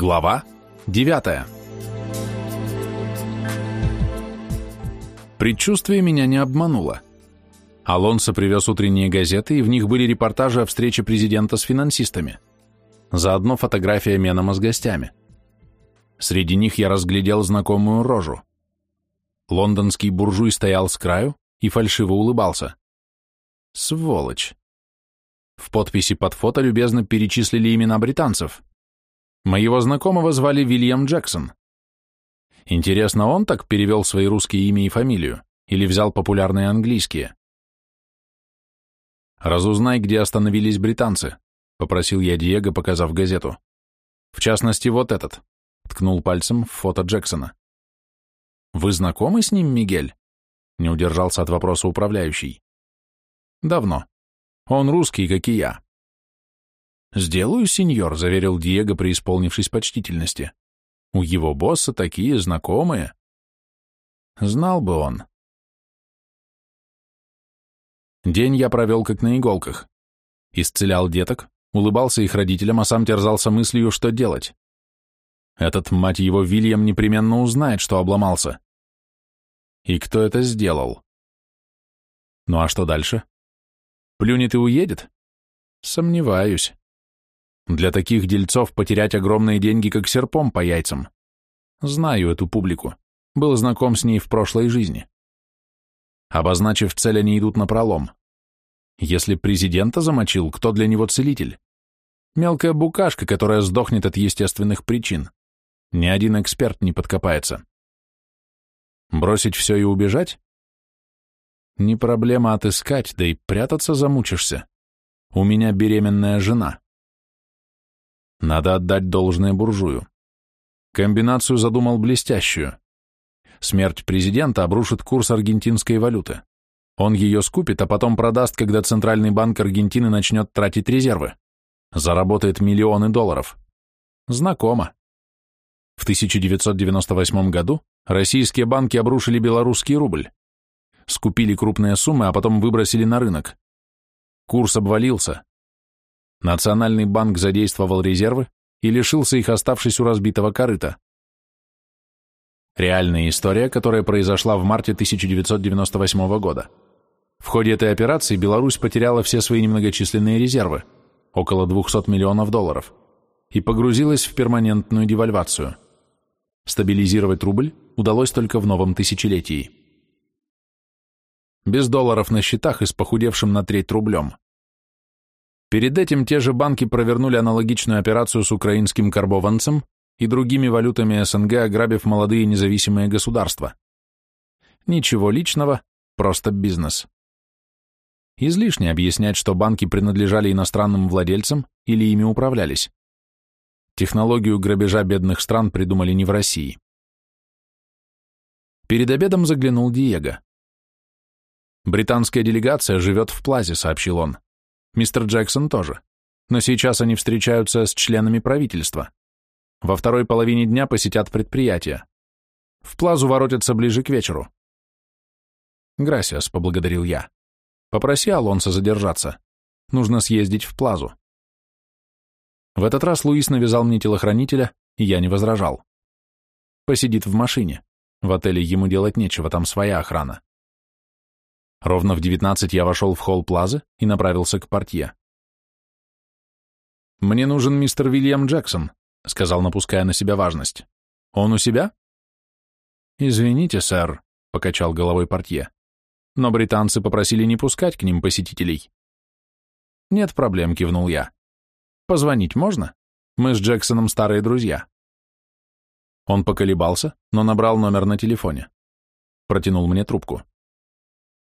Глава 9 Предчувствие меня не обмануло. Алонсо привез утренние газеты, и в них были репортажи о встрече президента с финансистами. Заодно фотография Менома с гостями. Среди них я разглядел знакомую рожу. Лондонский буржуй стоял с краю и фальшиво улыбался. Сволочь. В подписи под фото любезно перечислили имена британцев. Моего знакомого звали Вильям Джексон. Интересно, он так перевел свои русские имя и фамилию или взял популярные английские? «Разузнай, где остановились британцы», — попросил я Диего, показав газету. «В частности, вот этот», — ткнул пальцем в фото Джексона. «Вы знакомы с ним, Мигель?» — не удержался от вопроса управляющий. «Давно. Он русский, как и я. «Сделаю, сеньор», — заверил Диего, преисполнившись почтительности. «У его босса такие знакомые». Знал бы он. День я провел как на иголках. Исцелял деток, улыбался их родителям, а сам терзался мыслью, что делать. Этот, мать его, Вильям непременно узнает, что обломался. И кто это сделал? Ну а что дальше? Плюнет и уедет? Сомневаюсь. Для таких дельцов потерять огромные деньги, как серпом по яйцам. Знаю эту публику. Был знаком с ней в прошлой жизни. Обозначив цель, они идут на пролом. Если президента замочил, кто для него целитель? Мелкая букашка, которая сдохнет от естественных причин. Ни один эксперт не подкопается. Бросить все и убежать? Не проблема отыскать, да и прятаться замучишься. У меня беременная жена. Надо отдать должное буржую. Комбинацию задумал блестящую. Смерть президента обрушит курс аргентинской валюты. Он ее скупит, а потом продаст, когда Центральный банк Аргентины начнет тратить резервы. Заработает миллионы долларов. Знакомо. В 1998 году российские банки обрушили белорусский рубль. Скупили крупные суммы, а потом выбросили на рынок. Курс обвалился, Национальный банк задействовал резервы и лишился их, оставшись у разбитого корыта. Реальная история, которая произошла в марте 1998 года. В ходе этой операции Беларусь потеряла все свои немногочисленные резервы, около 200 миллионов долларов, и погрузилась в перманентную девальвацию. Стабилизировать рубль удалось только в новом тысячелетии. Без долларов на счетах и с похудевшим на треть рублем – Перед этим те же банки провернули аналогичную операцию с украинским карбованцем и другими валютами СНГ, ограбив молодые независимые государства. Ничего личного, просто бизнес. Излишне объяснять, что банки принадлежали иностранным владельцам или ими управлялись. Технологию грабежа бедных стран придумали не в России. Перед обедом заглянул Диего. «Британская делегация живет в Плазе», — сообщил он. Мистер Джексон тоже. Но сейчас они встречаются с членами правительства. Во второй половине дня посетят предприятия. В плазу воротятся ближе к вечеру. «Грасиас», — поблагодарил я. «Попроси Алонса задержаться. Нужно съездить в плазу». В этот раз Луис навязал мне телохранителя, и я не возражал. Посидит в машине. В отеле ему делать нечего, там своя охрана. Ровно в девятнадцать я вошел в холл Плазы и направился к портье. «Мне нужен мистер Вильям Джексон», — сказал, напуская на себя важность. «Он у себя?» «Извините, сэр», — покачал головой портье. «Но британцы попросили не пускать к ним посетителей». «Нет проблем», — кивнул я. «Позвонить можно? Мы с Джексоном старые друзья». Он поколебался, но набрал номер на телефоне. Протянул мне трубку.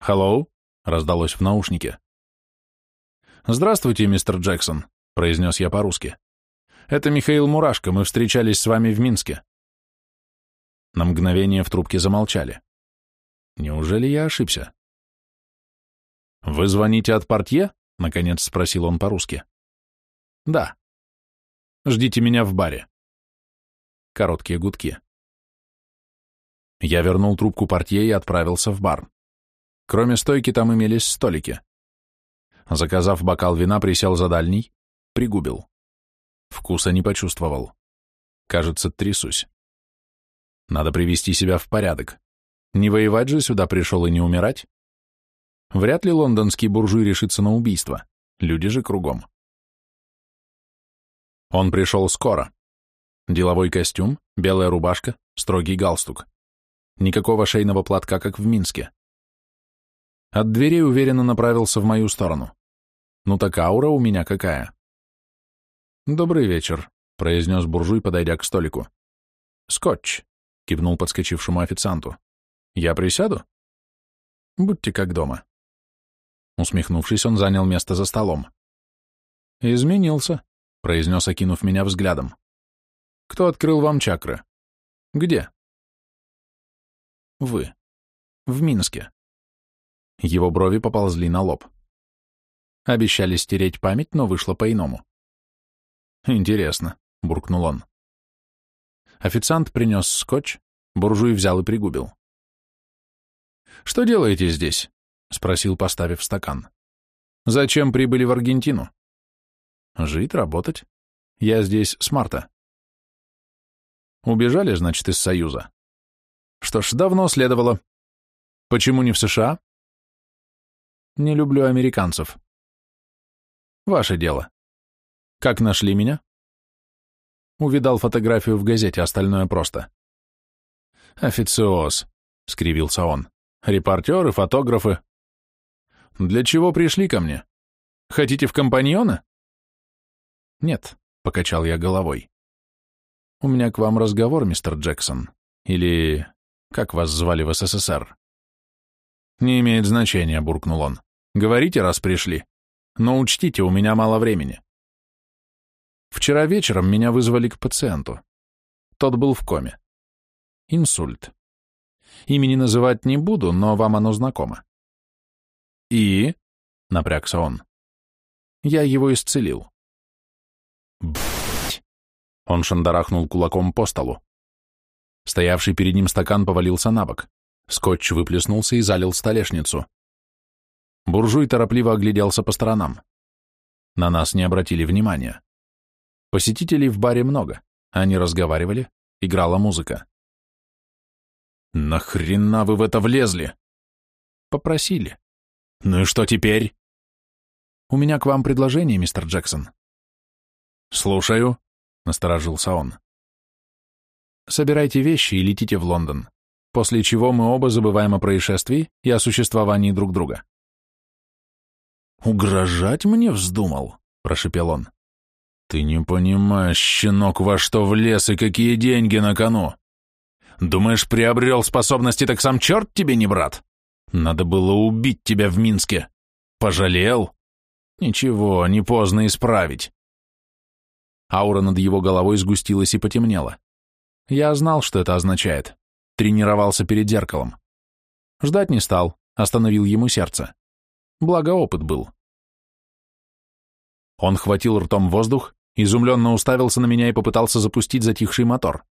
«Hello?» — раздалось в наушнике. «Здравствуйте, мистер Джексон», — произнес я по-русски. «Это Михаил Мурашко, мы встречались с вами в Минске». На мгновение в трубке замолчали. Неужели я ошибся? «Вы звоните от портье?» — наконец спросил он по-русски. «Да». «Ждите меня в баре». Короткие гудки. Я вернул трубку портье и отправился в бар. Кроме стойки там имелись столики. Заказав бокал вина, присел за дальний, пригубил. Вкуса не почувствовал. Кажется, трясусь. Надо привести себя в порядок. Не воевать же сюда пришел и не умирать. Вряд ли лондонский буржуй решится на убийство. Люди же кругом. Он пришел скоро. Деловой костюм, белая рубашка, строгий галстук. Никакого шейного платка, как в Минске. От дверей уверенно направился в мою сторону. Ну так аура у меня какая. «Добрый вечер», — произнес буржуй, подойдя к столику. «Скотч», — кивнул подскочившему официанту. «Я присяду?» «Будьте как дома». Усмехнувшись, он занял место за столом. «Изменился», — произнес, окинув меня взглядом. «Кто открыл вам чакры? Где?» «Вы. В Минске». Его брови поползли на лоб. Обещали стереть память, но вышло по-иному. «Интересно», — буркнул он. Официант принес скотч, буржуй взял и пригубил. «Что делаете здесь?» — спросил, поставив стакан. «Зачем прибыли в Аргентину?» Жить, работать. Я здесь с марта. Убежали, значит, из Союза. Что ж, давно следовало. Почему не в США? Не люблю американцев. Ваше дело. Как нашли меня? Увидал фотографию в газете, остальное просто. Официоз, скривился он. Репортеры, фотографы. Для чего пришли ко мне? Хотите в компаньоны? «Нет», — покачал я головой. «У меня к вам разговор, мистер Джексон. Или как вас звали в СССР?» «Не имеет значения», — буркнул он. «Говорите, раз пришли. Но учтите, у меня мало времени». Вчера вечером меня вызвали к пациенту. Тот был в коме. Инсульт. Имени называть не буду, но вам оно знакомо. «И?» — напрягся он. «Я его исцелил. Бфть! Он шандарахнул кулаком по столу. Стоявший перед ним стакан повалился на бок. Скотч выплеснулся и залил столешницу. Буржуй торопливо огляделся по сторонам. На нас не обратили внимания. Посетителей в баре много. Они разговаривали, играла музыка. «Нахрена вы в это влезли?» «Попросили». «Ну и что теперь?» «У меня к вам предложение, мистер Джексон». «Слушаю», — насторожился он. «Собирайте вещи и летите в Лондон, после чего мы оба забываем о происшествии и о существовании друг друга». «Угрожать мне вздумал?» — прошепел он. «Ты не понимаешь, щенок, во что влез и какие деньги на кону. Думаешь, приобрел способности, так сам черт тебе не брат? Надо было убить тебя в Минске. Пожалел? Ничего, не поздно исправить. Аура над его головой сгустилась и потемнела. Я знал, что это означает. Тренировался перед зеркалом. Ждать не стал, остановил ему сердце. Благо опыт был. Он хватил ртом воздух, изумленно уставился на меня и попытался запустить затихший мотор.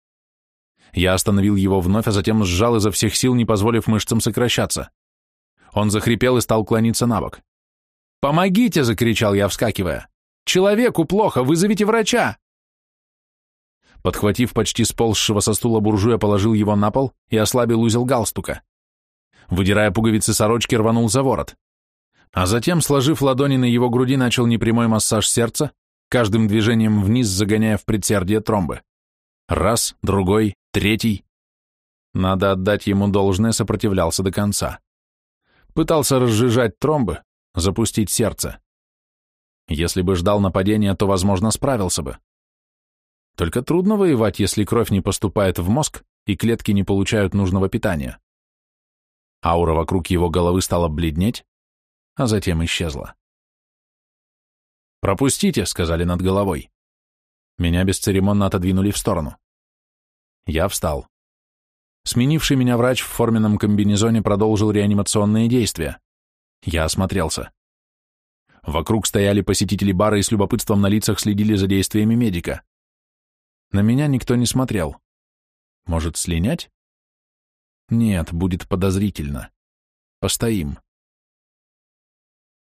Я остановил его вновь, а затем сжал изо всех сил, не позволив мышцам сокращаться. Он захрипел и стал клониться на бок. «Помогите!» — закричал я, вскакивая. Человеку плохо, вызовите врача!» Подхватив почти сползшего со стула буржуя, положил его на пол и ослабил узел галстука. Выдирая пуговицы сорочки, рванул за ворот. А затем, сложив ладони на его груди, начал непрямой массаж сердца, каждым движением вниз загоняя в предсердие тромбы. Раз, другой, третий. Надо отдать ему должное, сопротивлялся до конца. Пытался разжижать тромбы, запустить сердце. Если бы ждал нападения, то, возможно, справился бы. Только трудно воевать, если кровь не поступает в мозг и клетки не получают нужного питания. Аура вокруг его головы стала бледнеть, а затем исчезла. «Пропустите», — сказали над головой. Меня бесцеремонно отодвинули в сторону. Я встал. Сменивший меня врач в форменном комбинезоне продолжил реанимационные действия. Я осмотрелся. Вокруг стояли посетители бара и с любопытством на лицах следили за действиями медика. На меня никто не смотрел. Может, слинять? Нет, будет подозрительно. Постоим.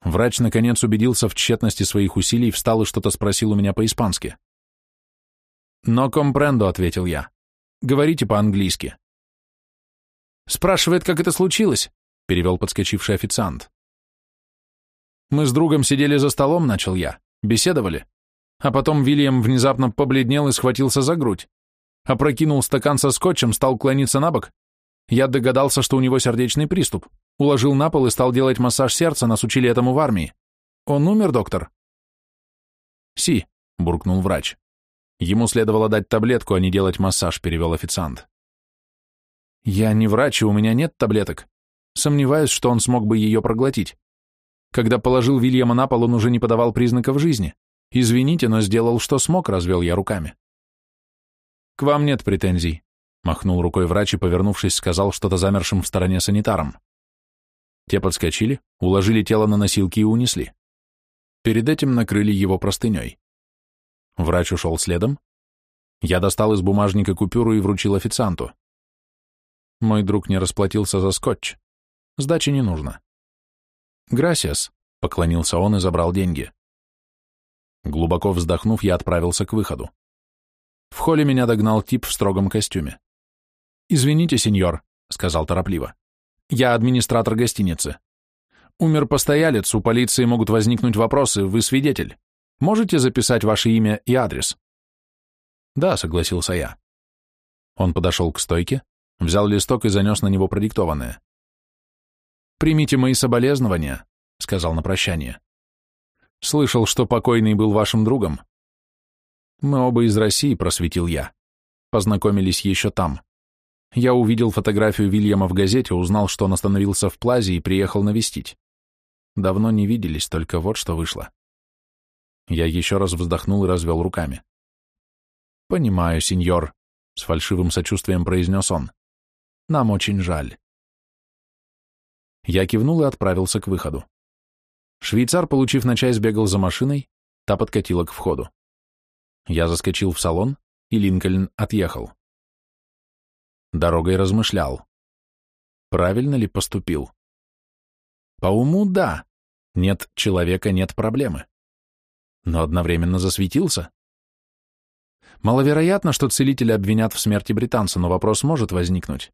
Врач, наконец, убедился в тщетности своих усилий, встал и что-то спросил у меня по-испански. «Но компрендо», — ответил я. «Говорите по-английски». «Спрашивает, как это случилось», — перевел подскочивший официант. «Мы с другом сидели за столом», — начал я, — «беседовали. А потом Вильям внезапно побледнел и схватился за грудь. Опрокинул стакан со скотчем, стал клониться на бок. Я догадался, что у него сердечный приступ. Уложил на пол и стал делать массаж сердца, нас учили этому в армии. Он умер, доктор?» «Си», — буркнул врач. Ему следовало дать таблетку, а не делать массаж, перевел официант. Я не врач, и у меня нет таблеток. Сомневаюсь, что он смог бы ее проглотить. Когда положил Вильяма на пол, он уже не подавал признаков жизни. Извините, но сделал, что смог, развел я руками. К вам нет претензий, махнул рукой врач и, повернувшись, сказал что-то замершим в стороне санитарам. Те подскочили, уложили тело на носилки и унесли. Перед этим накрыли его простыней. Врач ушел следом. Я достал из бумажника купюру и вручил официанту. Мой друг не расплатился за скотч. Сдачи не нужно. «Грасиас», — поклонился он и забрал деньги. Глубоко вздохнув, я отправился к выходу. В холле меня догнал тип в строгом костюме. «Извините, сеньор», — сказал торопливо. «Я администратор гостиницы. Умер постоялец, у полиции могут возникнуть вопросы, вы свидетель. Можете записать ваше имя и адрес?» «Да», — согласился я. Он подошел к стойке, взял листок и занес на него продиктованное. «Примите мои соболезнования», — сказал на прощание. «Слышал, что покойный был вашим другом». «Мы оба из России», — просветил я. Познакомились еще там. Я увидел фотографию Вильяма в газете, узнал, что он остановился в Плазе и приехал навестить. Давно не виделись, только вот что вышло. Я еще раз вздохнул и развел руками. «Понимаю, сеньор», — с фальшивым сочувствием произнес он. «Нам очень жаль». Я кивнул и отправился к выходу. Швейцар, получив на чай, сбегал за машиной, та подкатила к входу. Я заскочил в салон, и Линкольн отъехал. Дорогой размышлял. Правильно ли поступил? По уму — да. Нет человека — нет проблемы но одновременно засветился. Маловероятно, что целители обвинят в смерти британца, но вопрос может возникнуть.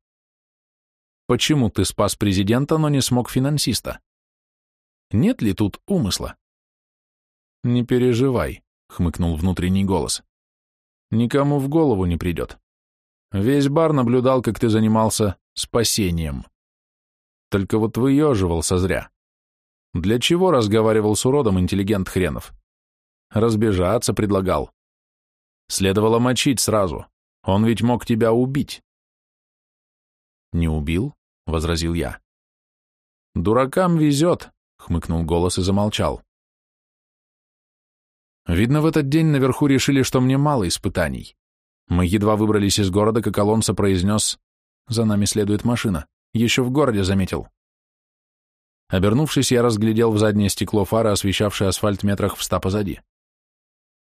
Почему ты спас президента, но не смог финансиста? Нет ли тут умысла? Не переживай, хмыкнул внутренний голос. Никому в голову не придет. Весь бар наблюдал, как ты занимался спасением. Только вот выеживался зря. Для чего разговаривал с уродом интеллигент хренов? Разбежаться предлагал. Следовало мочить сразу. Он ведь мог тебя убить. Не убил? — возразил я. Дуракам везет, — хмыкнул голос и замолчал. Видно, в этот день наверху решили, что мне мало испытаний. Мы едва выбрались из города, как Алонсо произнес, «За нами следует машина. Еще в городе заметил». Обернувшись, я разглядел в заднее стекло фары, освещавшее асфальт метрах в ста позади.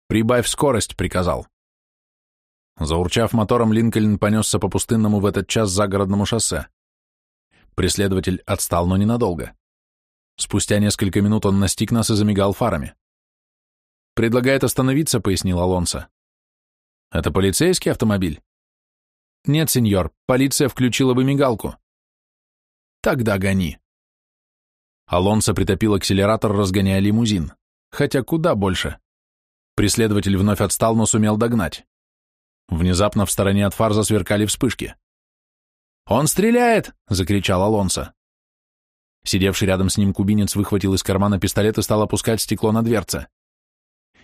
«Прибавь скорость», — приказал. Заурчав мотором, Линкольн понесся по пустынному в этот час загородному шоссе. Преследователь отстал, но ненадолго. Спустя несколько минут он настиг нас и замигал фарами. «Предлагает остановиться», — пояснил Алонсо. «Это полицейский автомобиль?» «Нет, сеньор, полиция включила бы мигалку». «Тогда гони». Алонсо притопил акселератор, разгоняя лимузин. Хотя куда больше. Преследователь вновь отстал, но сумел догнать. Внезапно в стороне от фар засверкали вспышки. «Он стреляет!» — закричал Алонсо. Сидевший рядом с ним кубинец выхватил из кармана пистолет и стал опускать стекло на дверце.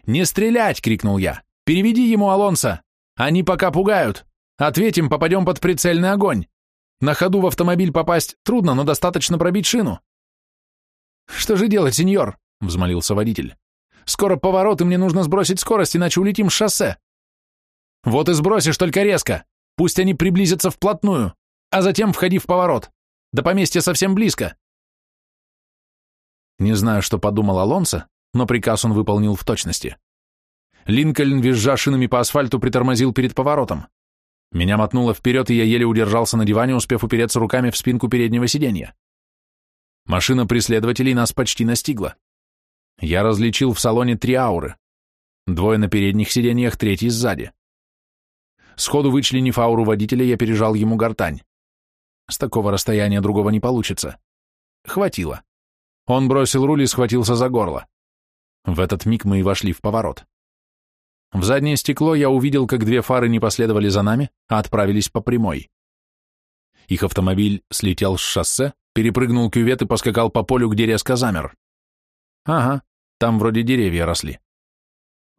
«Не стрелять!» — крикнул я. «Переведи ему, Алонсо! Они пока пугают! Ответим, попадем под прицельный огонь! На ходу в автомобиль попасть трудно, но достаточно пробить шину!» «Что же делать, сеньор?» — взмолился водитель. Скоро поворот, и мне нужно сбросить скорость, иначе улетим с шоссе. Вот и сбросишь только резко. Пусть они приблизятся вплотную, а затем входи в поворот. До поместья совсем близко. Не знаю, что подумал Алонсо, но приказ он выполнил в точности. Линкольн, визжа шинами по асфальту, притормозил перед поворотом. Меня мотнуло вперед, и я еле удержался на диване, успев упереться руками в спинку переднего сиденья. Машина преследователей нас почти настигла. Я различил в салоне три ауры. Двое на передних сиденьях, третий сзади. Сходу вычленив ауру водителя, я пережал ему гортань. С такого расстояния другого не получится. Хватило. Он бросил руль и схватился за горло. В этот миг мы и вошли в поворот. В заднее стекло я увидел, как две фары не последовали за нами, а отправились по прямой. Их автомобиль слетел с шоссе, перепрыгнул кювет и поскакал по полю, где резко замер. Ага, там вроде деревья росли.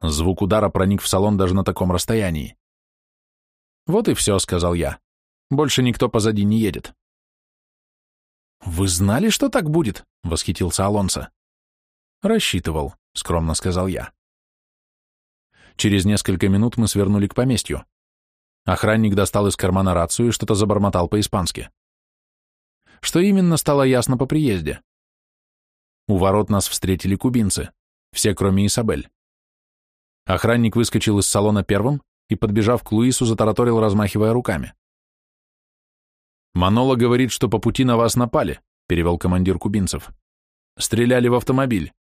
Звук удара проник в салон даже на таком расстоянии. «Вот и все», — сказал я. «Больше никто позади не едет». «Вы знали, что так будет?» — восхитился Алонсо. «Рассчитывал», — скромно сказал я. Через несколько минут мы свернули к поместью. Охранник достал из кармана рацию и что-то забормотал по-испански. Что именно, стало ясно по приезде. У ворот нас встретили кубинцы, все кроме Исабель. Охранник выскочил из салона первым и, подбежав к Луису, затараторил, размахивая руками. «Манола говорит, что по пути на вас напали», — перевел командир кубинцев. «Стреляли в автомобиль».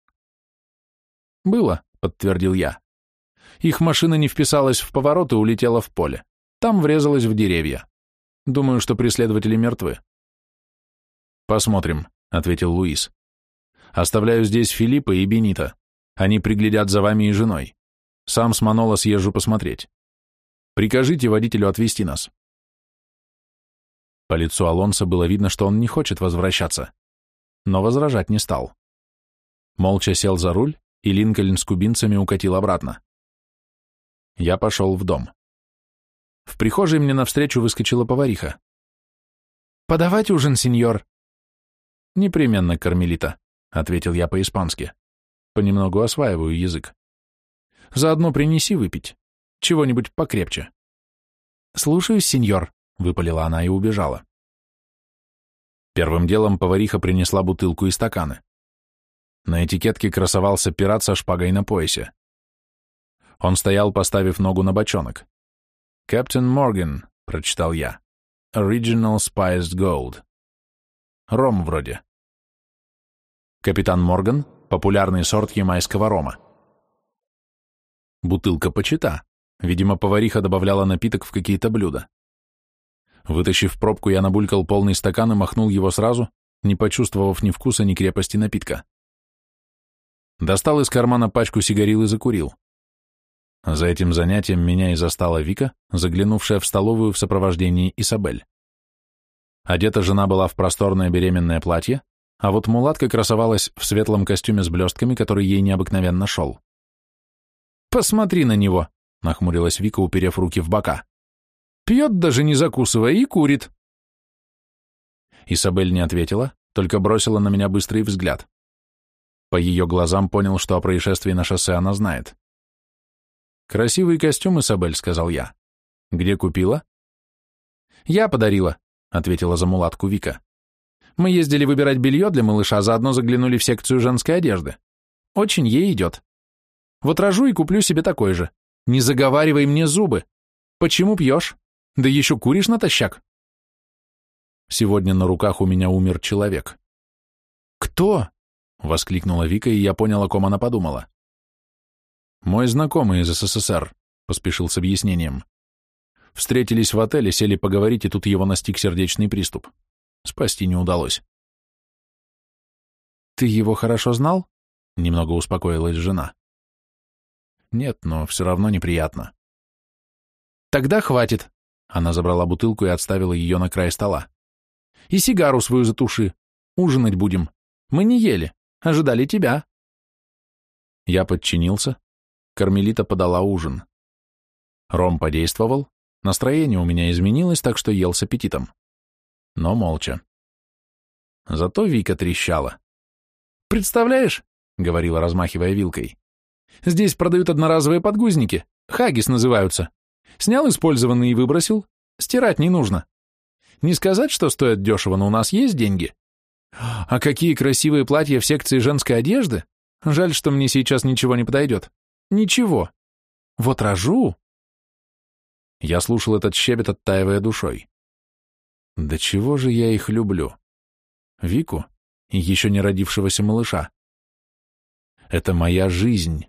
«Было», — подтвердил я. Их машина не вписалась в поворот и улетела в поле. Там врезалась в деревья. Думаю, что преследователи мертвы. «Посмотрим», — ответил Луис. «Оставляю здесь Филиппа и Бенита. Они приглядят за вами и женой. Сам с Манола съезжу посмотреть. Прикажите водителю отвезти нас». По лицу Алонса было видно, что он не хочет возвращаться, но возражать не стал. Молча сел за руль, и Линкольн с кубинцами укатил обратно. Я пошел в дом. В прихожей мне навстречу выскочила повариха. «Подавать ужин, сеньор?» «Непременно, Кармелита», — ответил я по-испански. Понемногу осваиваю язык. «Заодно принеси выпить. Чего-нибудь покрепче». «Слушаюсь, сеньор», — выпалила она и убежала. Первым делом повариха принесла бутылку и стаканы. На этикетке красовался пират со шпагой на поясе. Он стоял, поставив ногу на бочонок. «Кэптен Морган», — прочитал я. «Original Spiced Gold». Ром вроде. Капитан Морган — популярный сорт ямайского рома. Бутылка почита. Видимо, повариха добавляла напиток в какие-то блюда. Вытащив пробку, я набулькал полный стакан и махнул его сразу, не почувствовав ни вкуса, ни крепости напитка. Достал из кармана пачку сигарил и закурил. За этим занятием меня и застала Вика, заглянувшая в столовую в сопровождении Исабель. Одета жена была в просторное беременное платье, а вот мулатка красовалась в светлом костюме с блестками, который ей необыкновенно шел. «Посмотри на него!» — нахмурилась Вика, уперев руки в бока. «Пьет даже не закусывая и курит!» Исабель не ответила, только бросила на меня быстрый взгляд. По ее глазам понял, что о происшествии на шоссе она знает. «Красивый костюм, Исабель», — сказал я. «Где купила?» «Я подарила», — ответила за мулатку Вика. «Мы ездили выбирать белье для малыша, заодно заглянули в секцию женской одежды. Очень ей идет. Вот рожу и куплю себе такой же. Не заговаривай мне зубы. Почему пьешь? Да еще куришь натощак». Сегодня на руках у меня умер человек. «Кто?» — воскликнула Вика, и я понял, о ком она подумала. «Мой знакомый из СССР», — поспешил с объяснением. Встретились в отеле, сели поговорить, и тут его настиг сердечный приступ. Спасти не удалось. «Ты его хорошо знал?» — немного успокоилась жена. «Нет, но все равно неприятно». «Тогда хватит», — она забрала бутылку и отставила ее на край стола. «И сигару свою затуши. Ужинать будем. Мы не ели, ожидали тебя». Я подчинился, Кармелита подала ужин. Ром подействовал, настроение у меня изменилось, так что ел с аппетитом. Но молча. Зато Вика трещала. «Представляешь?» — говорила, размахивая вилкой. «Здесь продают одноразовые подгузники. Хагис называются. Снял использованный и выбросил. Стирать не нужно. Не сказать, что стоят дешево, но у нас есть деньги. А какие красивые платья в секции женской одежды? Жаль, что мне сейчас ничего не подойдет. Ничего. Вот рожу. Я слушал этот щебет, оттаивая душой. Да чего же я их люблю? Вику и еще не родившегося малыша. Это моя жизнь,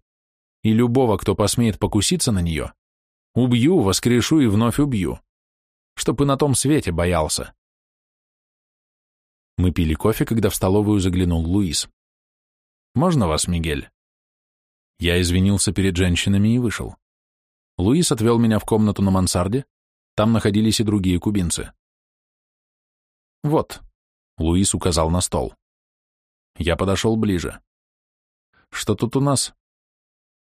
и любого, кто посмеет покуситься на нее, Убью, воскрешу и вновь убью. Чтоб и на том свете боялся. Мы пили кофе, когда в столовую заглянул Луис. «Можно вас, Мигель?» Я извинился перед женщинами и вышел. Луис отвел меня в комнату на мансарде, там находились и другие кубинцы. «Вот», — Луис указал на стол. Я подошел ближе. «Что тут у нас?»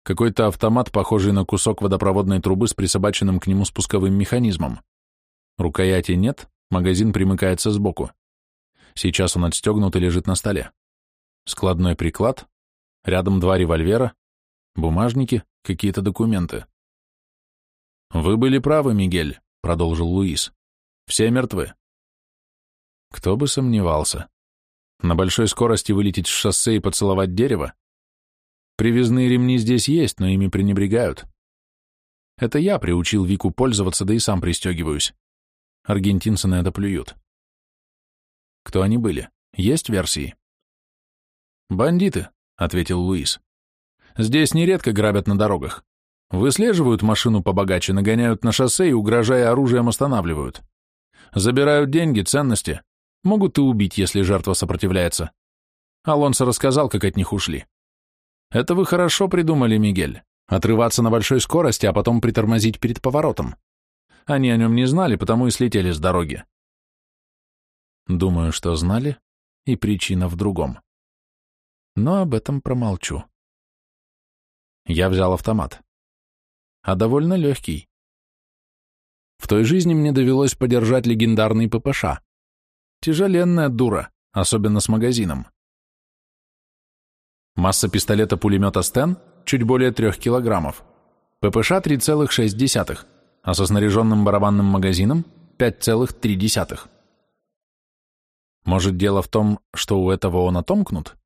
Какой-то автомат, похожий на кусок водопроводной трубы с присобаченным к нему спусковым механизмом. Рукояти нет, магазин примыкается сбоку. Сейчас он отстегнут и лежит на столе. Складной приклад, рядом два револьвера, бумажники, какие-то документы. «Вы были правы, Мигель», — продолжил Луис. «Все мертвы». Кто бы сомневался. На большой скорости вылететь с шоссе и поцеловать дерево? Привязные ремни здесь есть, но ими пренебрегают. Это я приучил Вику пользоваться, да и сам пристегиваюсь. Аргентинцы на это плюют. Кто они были? Есть версии? «Бандиты», — ответил Луис. «Здесь нередко грабят на дорогах. Выслеживают машину побогаче, нагоняют на шоссе и, угрожая оружием, останавливают. Забирают деньги, ценности. Могут и убить, если жертва сопротивляется. Алонсо рассказал, как от них ушли. Это вы хорошо придумали, Мигель. Отрываться на большой скорости, а потом притормозить перед поворотом. Они о нем не знали, потому и слетели с дороги. Думаю, что знали, и причина в другом. Но об этом промолчу. Я взял автомат. А довольно легкий. В той жизни мне довелось подержать легендарный ППШ. Тяжеленная дура, особенно с магазином. Масса пистолета-пулемета Стен чуть более 3 килограммов. ППШ 3,6, а со снаряженным барабанным магазином 5,3. Может, дело в том, что у этого он отомкнут?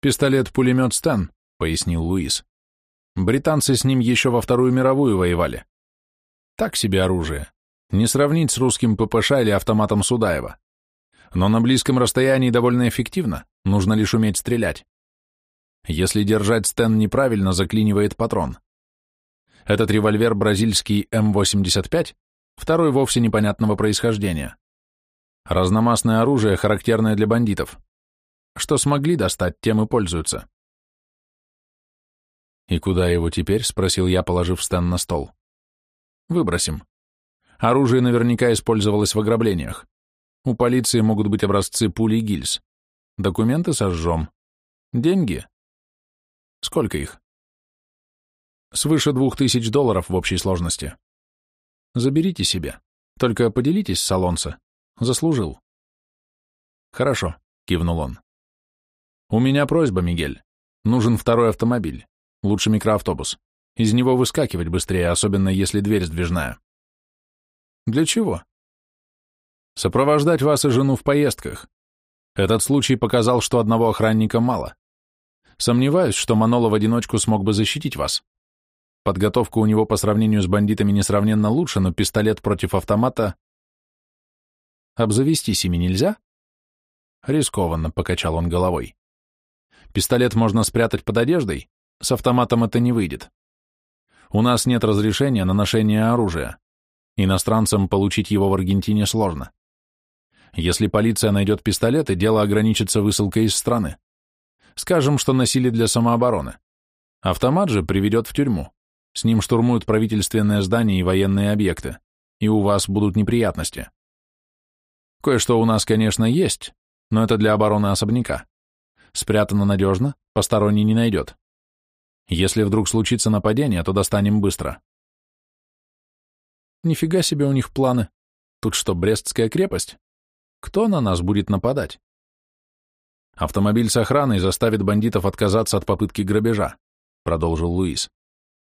«Пистолет-пулемет Стэн», — пояснил Луис. «Британцы с ним еще во Вторую мировую воевали. Так себе оружие. Не сравнить с русским ППШ или автоматом Судаева. Но на близком расстоянии довольно эффективно, нужно лишь уметь стрелять. Если держать стен неправильно, заклинивает патрон. Этот револьвер бразильский М85, второй вовсе непонятного происхождения. Разномастное оружие, характерное для бандитов. Что смогли достать, тем и пользуются. «И куда его теперь?» — спросил я, положив стен на стол. «Выбросим. Оружие наверняка использовалось в ограблениях. У полиции могут быть образцы пули и гильз. Документы сожжем. Деньги? Сколько их? Свыше двух тысяч долларов в общей сложности. Заберите себе. Только поделитесь с Алонсо. Заслужил. Хорошо, кивнул он. У меня просьба, Мигель. Нужен второй автомобиль. Лучше микроавтобус. Из него выскакивать быстрее, особенно если дверь сдвижная. Для чего? Сопровождать вас и жену в поездках. Этот случай показал, что одного охранника мало. Сомневаюсь, что Манола в одиночку смог бы защитить вас. Подготовка у него по сравнению с бандитами несравненно лучше, но пистолет против автомата Обзавестись ими нельзя? Рискованно, покачал он головой. Пистолет можно спрятать под одеждой, с автоматом это не выйдет. У нас нет разрешения на ношение оружия. Иностранцам получить его в Аргентине сложно. Если полиция найдет пистолеты, дело ограничится высылкой из страны. Скажем, что носили для самообороны. Автомат же приведет в тюрьму. С ним штурмуют правительственные здания и военные объекты. И у вас будут неприятности. Кое-что у нас, конечно, есть, но это для обороны особняка. Спрятано надежно, посторонний не найдет. Если вдруг случится нападение, то достанем быстро. Нифига себе у них планы. Тут что, Брестская крепость? Кто на нас будет нападать? Автомобиль с охраной заставит бандитов отказаться от попытки грабежа, продолжил Луис.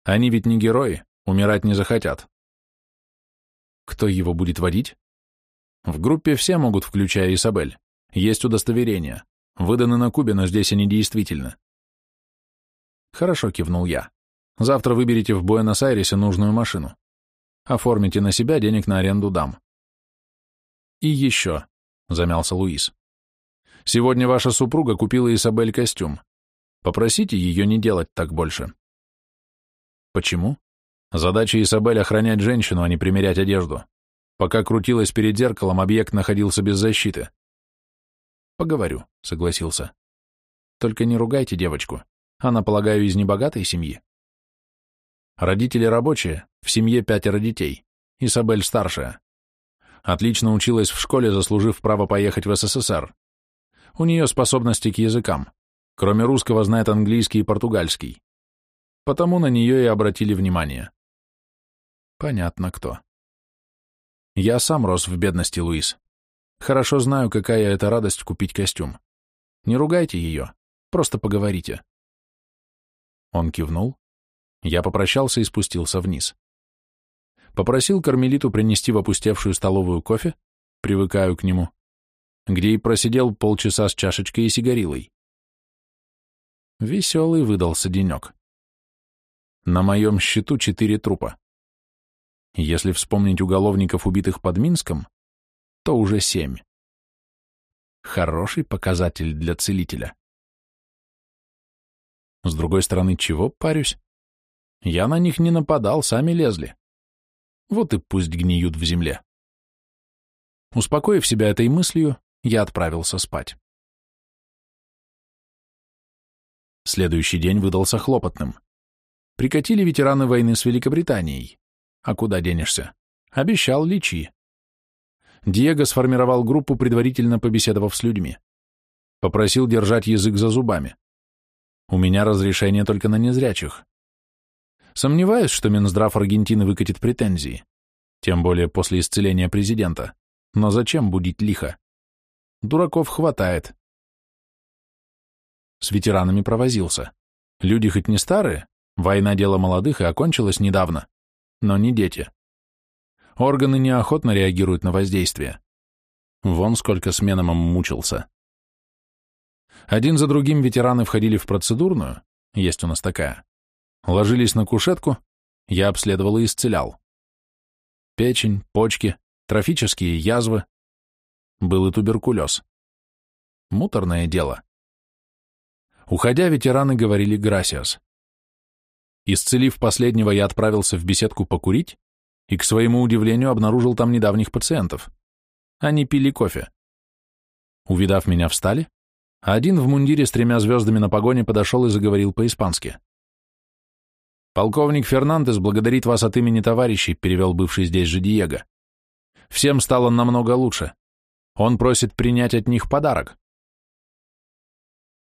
Они ведь не герои, умирать не захотят. Кто его будет водить? В группе все могут, включая Исабель. Есть удостоверения. Выданы на Кубе, но здесь они действительно. Хорошо, кивнул я. Завтра выберите в Буэнос-Айресе нужную машину. Оформите на себя, денег на аренду дам. И еще, замялся Луис. Сегодня ваша супруга купила Исабель костюм. Попросите ее не делать так больше. Почему? Задача Изабель охранять женщину, а не примерять одежду. Пока крутилась перед зеркалом, объект находился без защиты. Поговорю, согласился. Только не ругайте девочку. Она, полагаю, из небогатой семьи? Родители рабочие, в семье пятеро детей. Изабель старшая. Отлично училась в школе, заслужив право поехать в СССР. У нее способности к языкам. Кроме русского, знает английский и португальский. Потому на нее и обратили внимание. Понятно кто. Я сам рос в бедности, Луис. Хорошо знаю, какая это радость купить костюм. Не ругайте ее, просто поговорите. Он кивнул. Я попрощался и спустился вниз. Попросил Кармелиту принести в опустевшую столовую кофе, привыкаю к нему, где и просидел полчаса с чашечкой и сигарилой. Веселый выдался денек. На моем счету четыре трупа. Если вспомнить уголовников, убитых под Минском, то уже семь. Хороший показатель для целителя. С другой стороны, чего парюсь? Я на них не нападал, сами лезли. Вот и пусть гниют в земле. Успокоив себя этой мыслью, я отправился спать. Следующий день выдался хлопотным. Прикатили ветераны войны с Великобританией. А куда денешься? Обещал лечи. Диего сформировал группу, предварительно побеседовав с людьми. Попросил держать язык за зубами. У меня разрешение только на незрячих. Сомневаюсь, что Минздрав Аргентины выкатит претензии. Тем более после исцеления президента. Но зачем будить лихо? Дураков хватает. С ветеранами провозился. Люди хоть не старые, война дело молодых и окончилась недавно, но не дети. Органы неохотно реагируют на воздействие. Вон сколько с мучился. Один за другим ветераны входили в процедурную, есть у нас такая, ложились на кушетку, я обследовал и исцелял. Печень, почки, трофические язвы. Был и туберкулез. Муторное дело. Уходя, ветераны говорили «Грасиас». Исцелив последнего, я отправился в беседку покурить и, к своему удивлению, обнаружил там недавних пациентов. Они пили кофе. Увидав меня, встали, один в мундире с тремя звездами на погоне подошел и заговорил по-испански. «Полковник Фернандес благодарит вас от имени товарищей», перевел бывший здесь же Диего. «Всем стало намного лучше. Он просит принять от них подарок».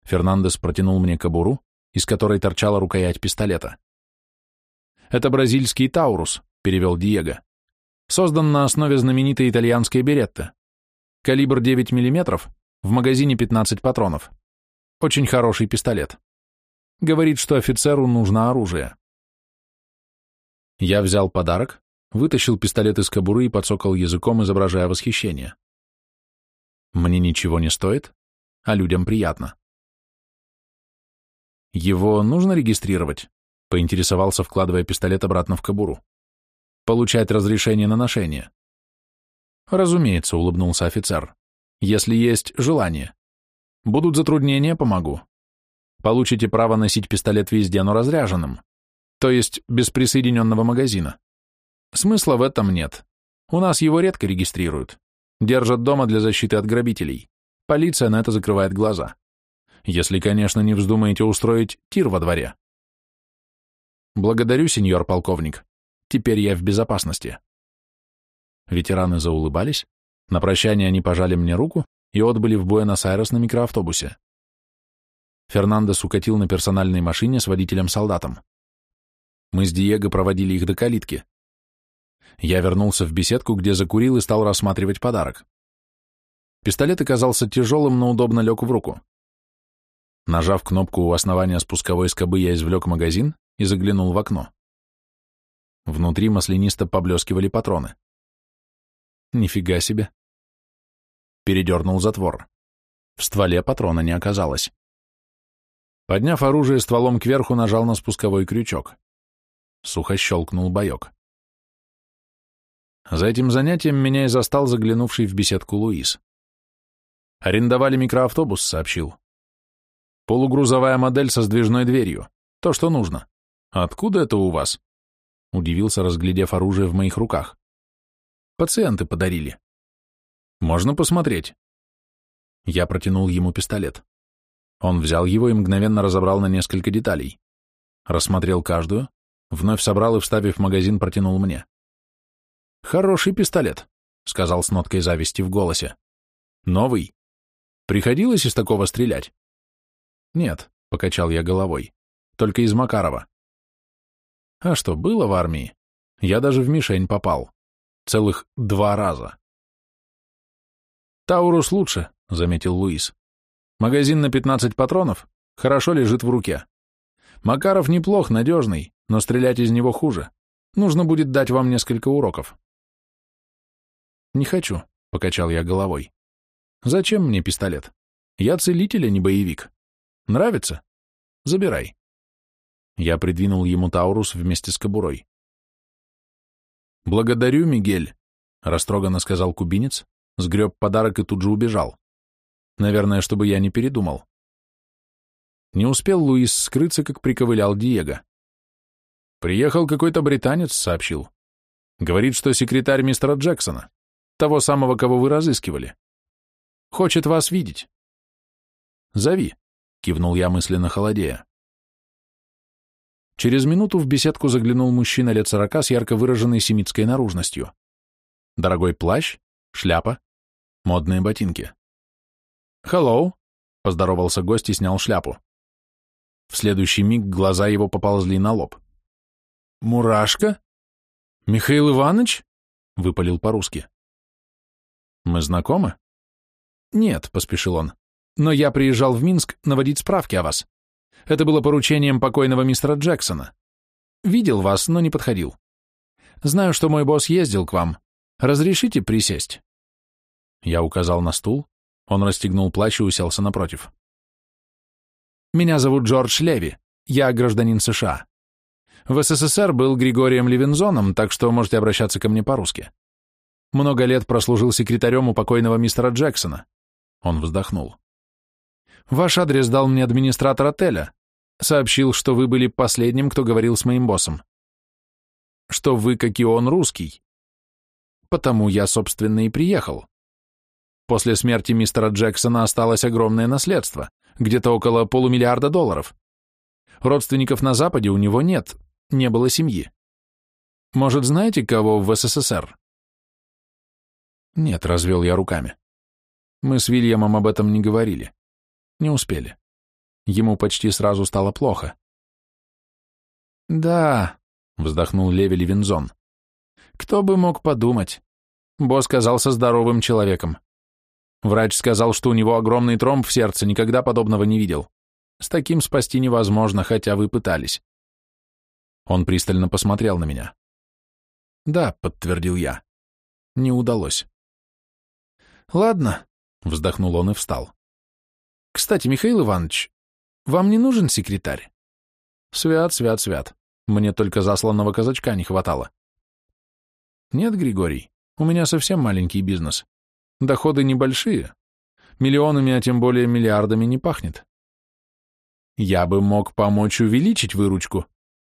Фернандес протянул мне кобуру, из которой торчала рукоять пистолета. «Это бразильский Таурус», — перевел Диего. «Создан на основе знаменитой итальянской беретты. Калибр 9 мм, в магазине 15 патронов. Очень хороший пистолет. Говорит, что офицеру нужно оружие». Я взял подарок, вытащил пистолет из кобуры и подсокал языком, изображая восхищение. Мне ничего не стоит, а людям приятно. Его нужно регистрировать? Поинтересовался, вкладывая пистолет обратно в кобуру. Получать разрешение на ношение. Разумеется, улыбнулся офицер. Если есть желание. Будут затруднения, помогу. Получите право носить пистолет везде, но разряженным. То есть без присоединенного магазина. Смысла в этом нет. У нас его редко регистрируют. Держат дома для защиты от грабителей. Полиция на это закрывает глаза. Если, конечно, не вздумаете устроить тир во дворе. Благодарю, сеньор полковник. Теперь я в безопасности. Ветераны заулыбались, на прощание они пожали мне руку и отбыли в Буэнос-Айрес на микроавтобусе. Фернандес укатил на персональной машине с водителем-солдатом. Мы с Диего проводили их до калитки. Я вернулся в беседку, где закурил и стал рассматривать подарок. Пистолет оказался тяжелым, но удобно лег в руку. Нажав кнопку у основания спусковой скобы, я извлек магазин и заглянул в окно. Внутри маслянисто поблескивали патроны. Нифига себе. Передернул затвор. В стволе патрона не оказалось. Подняв оружие стволом кверху, нажал на спусковой крючок. Сухо щелкнул боек. За этим занятием меня и застал заглянувший в беседку Луис. «Арендовали микроавтобус», — сообщил. Полугрузовая модель со сдвижной дверью. То, что нужно. Откуда это у вас? удивился, разглядев оружие в моих руках. Пациенты подарили. Можно посмотреть. Я протянул ему пистолет. Он взял его и мгновенно разобрал на несколько деталей. Рассмотрел каждую, вновь собрал и, вставив в магазин, протянул мне. «Хороший пистолет», — сказал с ноткой зависти в голосе. «Новый. Приходилось из такого стрелять?» «Нет», — покачал я головой, — «только из Макарова». «А что, было в армии? Я даже в мишень попал. Целых два раза». «Таурус лучше», — заметил Луис. «Магазин на 15 патронов хорошо лежит в руке. Макаров неплох, надежный, но стрелять из него хуже. Нужно будет дать вам несколько уроков». «Не хочу», — покачал я головой. «Зачем мне пистолет? Я целитель, а не боевик. Нравится? Забирай». Я придвинул ему Таурус вместе с кобурой. «Благодарю, Мигель», — растроганно сказал кубинец, сгреб подарок и тут же убежал. Наверное, чтобы я не передумал. Не успел Луис скрыться, как приковылял Диего. «Приехал какой-то британец», — сообщил. «Говорит, что секретарь мистера Джексона, того самого, кого вы разыскивали. Хочет вас видеть». «Зови», — кивнул я мысленно холодея. Через минуту в беседку заглянул мужчина лет сорока с ярко выраженной семитской наружностью. Дорогой плащ, шляпа, модные ботинки. «Hello», — поздоровался гость и снял шляпу. В следующий миг глаза его поползли на лоб. «Мурашка? Михаил Иванович?» — выпалил по-русски. «Мы знакомы?» «Нет», — поспешил он, — «но я приезжал в Минск наводить справки о вас. Это было поручением покойного мистера Джексона. Видел вас, но не подходил. Знаю, что мой босс ездил к вам. Разрешите присесть?» Я указал на стул, он расстегнул плащ и уселся напротив. Меня зовут Джордж Леви. Я гражданин США. В СССР был Григорием Левинзоном, так что можете обращаться ко мне по-русски. Много лет прослужил секретарем у покойного мистера Джексона. Он вздохнул. Ваш адрес дал мне администратор отеля. Сообщил, что вы были последним, кто говорил с моим боссом. Что вы, как и он, русский. Потому я, собственно, и приехал. После смерти мистера Джексона осталось огромное наследство где-то около полумиллиарда долларов. Родственников на Западе у него нет, не было семьи. Может, знаете, кого в СССР? Нет, развел я руками. Мы с Вильямом об этом не говорили. Не успели. Ему почти сразу стало плохо. Да, вздохнул Леви Левинзон. Кто бы мог подумать? Босс казался здоровым человеком. Врач сказал, что у него огромный тромб в сердце, никогда подобного не видел. С таким спасти невозможно, хотя вы пытались. Он пристально посмотрел на меня. Да, подтвердил я. Не удалось. Ладно, вздохнул он и встал. Кстати, Михаил Иванович, вам не нужен секретарь? Свят, свят, свят. Мне только засланного казачка не хватало. Нет, Григорий, у меня совсем маленький бизнес. Доходы небольшие. Миллионами, а тем более миллиардами не пахнет. Я бы мог помочь увеличить выручку.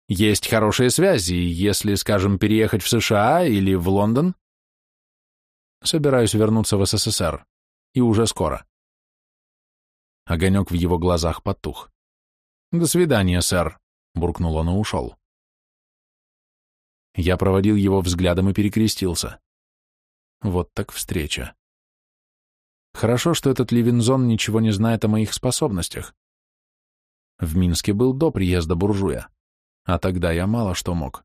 Есть хорошие связи, если, скажем, переехать в США или в Лондон. Собираюсь вернуться в СССР. И уже скоро. Огонек в его глазах потух. «До свидания, сэр», — буркнул он и ушел. Я проводил его взглядом и перекрестился. Вот так встреча. Хорошо, что этот Левинзон ничего не знает о моих способностях. В Минске был до приезда буржуя, а тогда я мало что мог.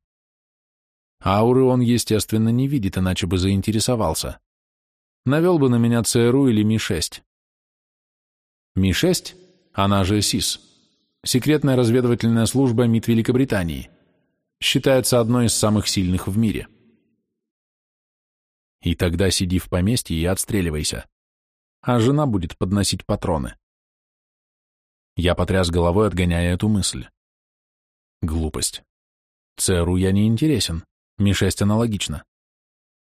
Ауры он, естественно, не видит, иначе бы заинтересовался. Навел бы на меня ЦРУ или Ми-6. Ми-6, она же СИС, секретная разведывательная служба МИД Великобритании, считается одной из самых сильных в мире. И тогда сиди в поместье и отстреливайся а жена будет подносить патроны. Я потряс головой, отгоняя эту мысль. Глупость. ЦРУ я не интересен, Ми-6 аналогично.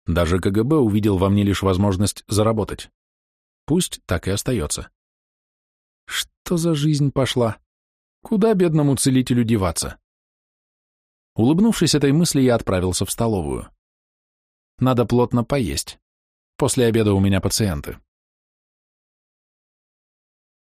Даже КГБ увидел во мне лишь возможность заработать. Пусть так и остается. Что за жизнь пошла? Куда бедному целителю деваться? Улыбнувшись этой мысли, я отправился в столовую. Надо плотно поесть. После обеда у меня пациенты.